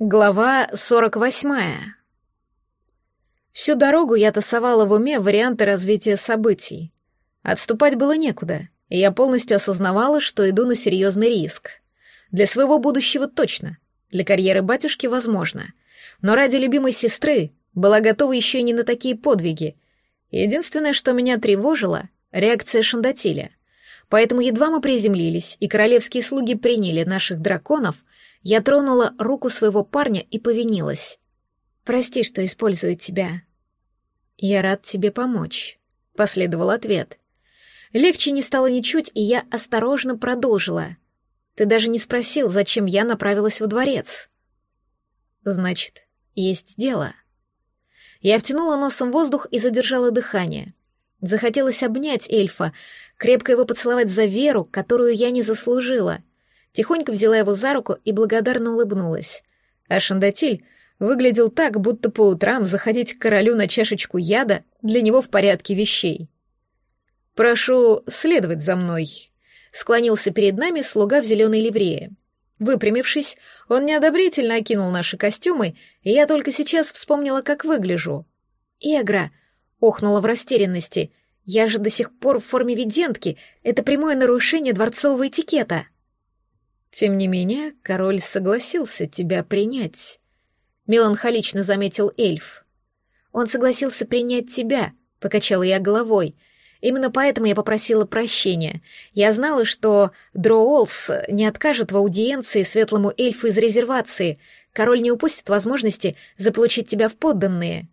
Глава 48. Всю дорогу я тасовала в уме варианты развития событий. Отступать было некуда, и я полностью осознавала, что иду на серьезный риск. Для своего будущего точно, для карьеры батюшки возможно. Но ради любимой сестры была готова еще и не на такие подвиги. Единственное, что меня тревожило — реакция Шандатиля. Поэтому едва мы приземлились, и королевские слуги приняли наших драконов — я тронула руку своего парня и повинилась. «Прости, что использую тебя». «Я рад тебе помочь», — последовал ответ. Легче не стало ничуть, и я осторожно продолжила. «Ты даже не спросил, зачем я направилась во дворец». «Значит, есть дело». Я втянула носом воздух и задержала дыхание. Захотелось обнять эльфа, крепко его поцеловать за веру, которую я не заслужила — Тихонько взяла его за руку и благодарно улыбнулась. А Шандатиль выглядел так, будто по утрам заходить к королю на чашечку яда для него в порядке вещей. «Прошу следовать за мной», — склонился перед нами слуга в зеленой ливрее. Выпрямившись, он неодобрительно окинул наши костюмы, и я только сейчас вспомнила, как выгляжу. «Эгра!» — охнула в растерянности. «Я же до сих пор в форме видентки. Это прямое нарушение дворцового этикета». Тем не менее, король согласился тебя принять, меланхолично заметил эльф. Он согласился принять тебя, покачала я головой. Именно поэтому я попросила прощения. Я знала, что Дроолс не откажет в аудиенции светлому эльфу из резервации. Король не упустит возможности заполучить тебя в подданные.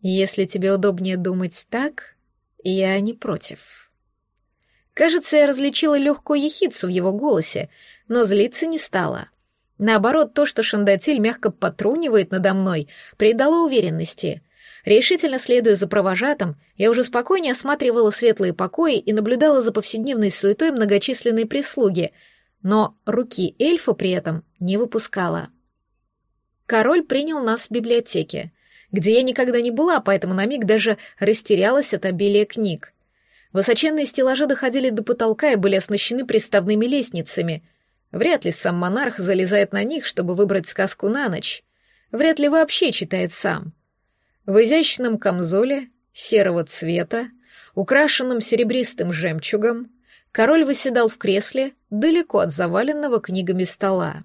Если тебе удобнее думать так, я не против. Кажется, я различила легкую ехицу в его голосе, но злиться не стала. Наоборот, то, что Шандатиль мягко потрунивает надо мной, придало уверенности. Решительно следуя за провожатым, я уже спокойнее осматривала светлые покои и наблюдала за повседневной суетой многочисленной прислуги, но руки эльфа при этом не выпускала. Король принял нас в библиотеке, где я никогда не была, поэтому на миг даже растерялась от обилия книг. Высоченные стеллажи доходили до потолка и были оснащены приставными лестницами. Вряд ли сам монарх залезает на них, чтобы выбрать сказку на ночь. Вряд ли вообще читает сам. В изящном камзоле серого цвета, украшенном серебристым жемчугом, король выседал в кресле далеко от заваленного книгами стола.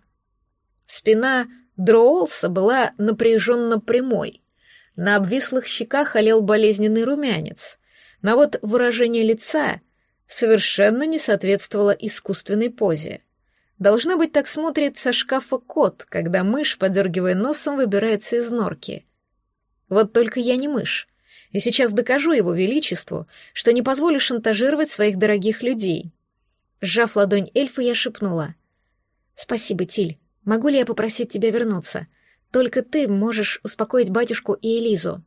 Спина Дроолса была напряженно прямой. На обвислых щеках олел болезненный румянец. Но вот выражение лица совершенно не соответствовало искусственной позе. Должно быть, так смотрит со шкафа кот, когда мышь, подергивая носом, выбирается из норки. Вот только я не мышь, и сейчас докажу его величеству, что не позволю шантажировать своих дорогих людей. Сжав ладонь эльфа, я шепнула. «Спасибо, Тиль. Могу ли я попросить тебя вернуться? Только ты можешь успокоить батюшку и Элизу».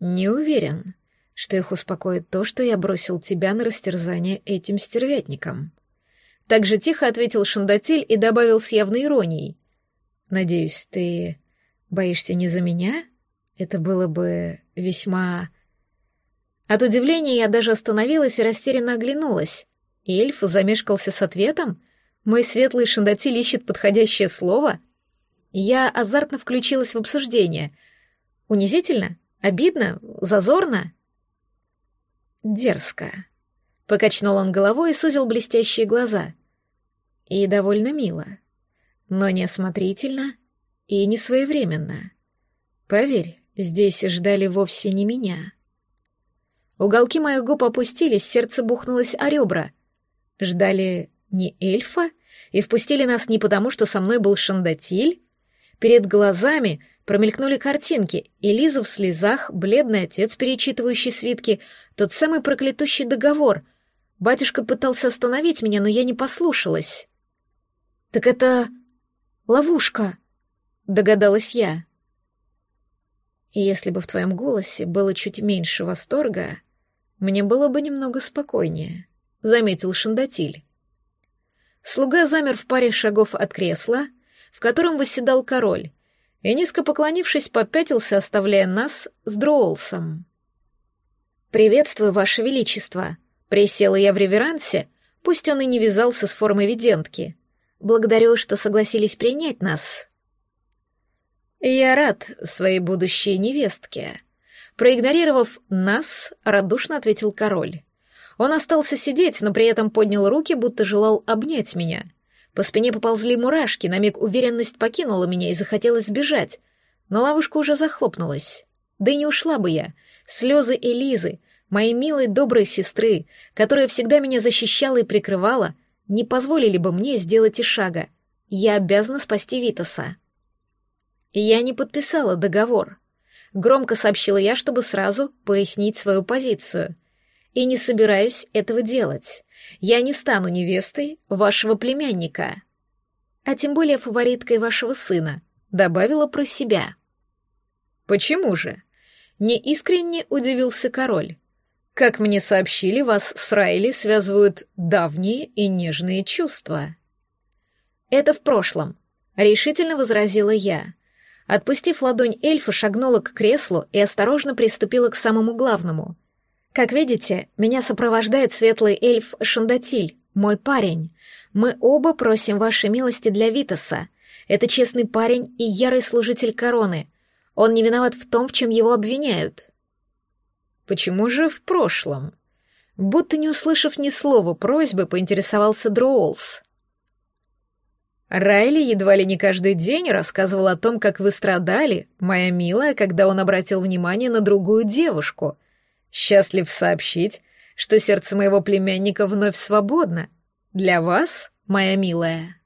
«Не уверен», что их успокоит то, что я бросил тебя на растерзание этим стервятником. Так же тихо ответил Шандатель и добавил с явной иронией. «Надеюсь, ты боишься не за меня? Это было бы весьма...» От удивления я даже остановилась и растерянно оглянулась. И эльф замешкался с ответом? Мой светлый Шандатиль ищет подходящее слово? Я азартно включилась в обсуждение. Унизительно? Обидно? Зазорно? Дерзко. Покачнул он головой и сузил блестящие глаза. И довольно мило. Но неосмотрительно и не своевременно. Поверь, здесь ждали вовсе не меня. Уголки моих губ опустились, сердце бухнулось о ребра. Ждали не эльфа и впустили нас не потому, что со мной был шандатиль? Перед глазами Промелькнули картинки, и Лиза в слезах, бледный отец, перечитывающий свитки, тот самый проклятущий договор. Батюшка пытался остановить меня, но я не послушалась. «Так это... ловушка», — догадалась я. И если бы в твоем голосе было чуть меньше восторга, мне было бы немного спокойнее, — заметил Шандатиль. Слуга замер в паре шагов от кресла, в котором восседал король, и, низко поклонившись, попятился, оставляя нас с Дроулсом. «Приветствую, Ваше Величество!» Присела я в реверансе, пусть он и не вязался с формой видентки. Благодарю, что согласились принять нас». «Я рад своей будущей невестке», Проигнорировав нас, радушно ответил король. Он остался сидеть, но при этом поднял руки, будто желал обнять меня. По спине поползли мурашки, на миг уверенность покинула меня и захотелось сбежать. Но ловушка уже захлопнулась. Да и не ушла бы я. Слезы Элизы, моей милой доброй сестры, которая всегда меня защищала и прикрывала, не позволили бы мне сделать и шага. Я обязана спасти Витаса. Я не подписала договор. Громко сообщила я, чтобы сразу пояснить свою позицию. И не собираюсь этого делать. Я не стану невестой вашего племянника. А тем более фавориткой вашего сына, добавила про себя. Почему же? Неискренне удивился король. Как мне сообщили, вас с Райли связывают давние и нежные чувства. Это в прошлом, решительно возразила я. Отпустив ладонь эльфа, шагнула к креслу и осторожно приступила к самому главному. «Как видите, меня сопровождает светлый эльф Шандатиль, мой парень. Мы оба просим вашей милости для Витаса. Это честный парень и ярый служитель короны. Он не виноват в том, в чем его обвиняют». «Почему же в прошлом?» Будто не услышав ни слова просьбы, поинтересовался Дроулс. Райли едва ли не каждый день рассказывал о том, как вы страдали, моя милая, когда он обратил внимание на другую девушку. Счастлив сообщить, что сердце моего племянника вновь свободно. Для вас, моя милая.